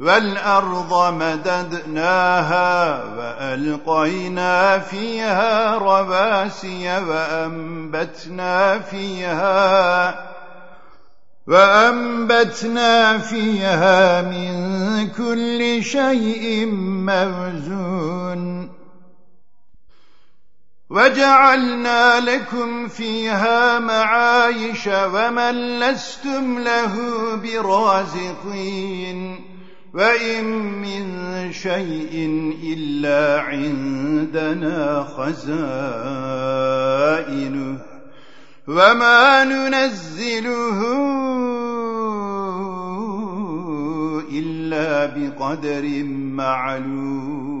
والأرض مددناها وألقينا فيها رواسي وأنبتنا فيها وأنبتنا فيها من كل شيء موزون. وجعلنا لكم فيها معايش ومن لستم له برازقين. وإن من شيء إلا عندنا خزائنه وما ننزله إلا بقدر معلوم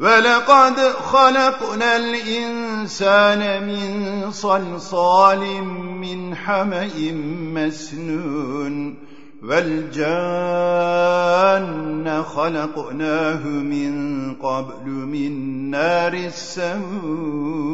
ولقد خلقنا الإنسان من صلصال من حمأ مسنون والجان خلقناه من قبل من نار السموم.